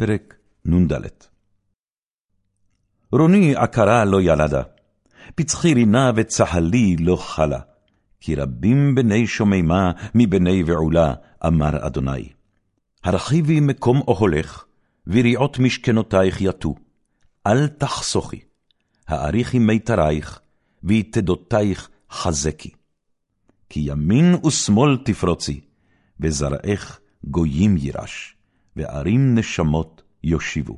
פרק נ"ד רוני עקרה לא ילדה, פצחי רינה וצהלי לא חלה, כי רבים בני שוממה מבני ועולה, אמר אדוני. הרחיבי מקום אוהלך, וריעות משכנותייך יטו, אל תחסוכי, האריכי מיתרייך, ויתדותייך חזקי. כי ימין ושמאל תפרוצי, וזרעך גויים יירש, וערים נשמות יושיבו.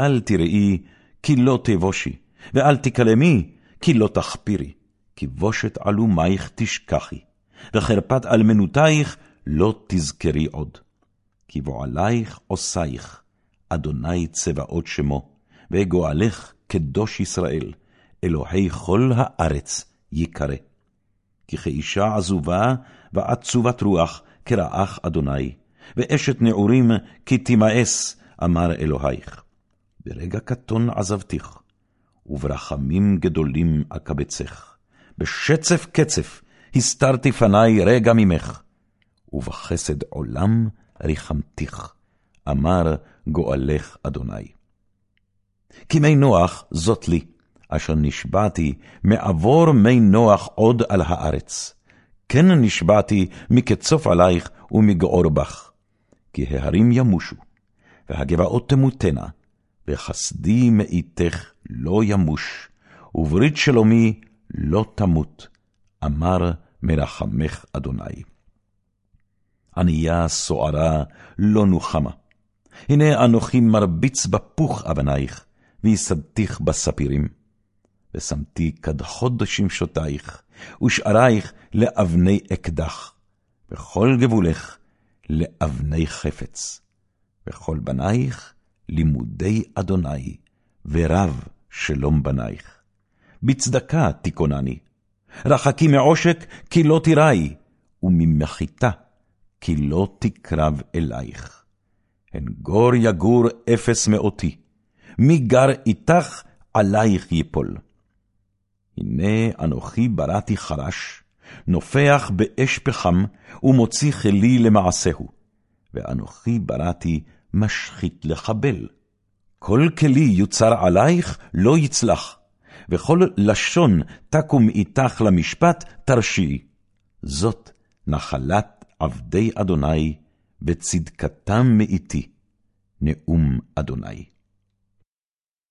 אל תראי, כי לא תבושי, ואל תקלמי, כי לא תחפירי, כי בושת עלומייך תשכחי, וחרפת אלמנותייך לא תזכרי עוד. כי בועלייך עושייך, אדוני צבאות שמו, וגואלך קדוש ישראל, אלוהי כל הארץ יקרא. כי כאישה עזובה ועצובת רוח, כרעך אדוני, ואשת נעורים כי תימאס, אמר אלוהיך. ברגע קטון עזבתיך, וברחמים גדולים אקבצך. בשצף קצף הסתרתי פני רגע ממך, ובחסד עולם ריחמתיך, אמר גואלך אדוני. כי מי נוח זאת לי, אשר נשבעתי מעבור מי נוח עוד על הארץ. כן נשבעתי מקצוף עלייך ומגעור בך. כי ההרים ימושו, והגבעות תמותנה, וחסדי מאיתך לא ימוש, וברית שלומי לא תמות, אמר מרחמך אדוני. ענייה סוערה לא נוחמה. הנה אנוכי מרביץ בפוך אבנייך, ויסדתיך בספירים. ושמתי כדחוד שמשותייך, ושערייך לאבני אקדח, וכל גבולך לאבני חפץ. וכל בנייך לימודי אדוני, ורב שלום בנייך. בצדקה תיכונני, רחקי מעושק כי לא תיראי, וממחיתה כי לא תקרב אלייך. הן גור יגור אפס מאותי, מי גר איתך עלייך יפול. הנה אנוכי בראתי חרש, נופח באש פחם, ומוציא כלי למעשהו. ואנוכי בראתי משחית לחבל. כל כלי יוצר עלייך לא יצלח, וכל לשון תקום איתך למשפט תרשיעי. זאת נחלת עבדי אדוני, וצדקתם מאיתי, נאום אדוני.